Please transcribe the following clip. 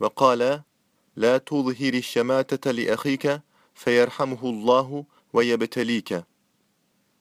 وقال لا تظهر الشماتة لأخيك فيرحمه الله ويبتليك.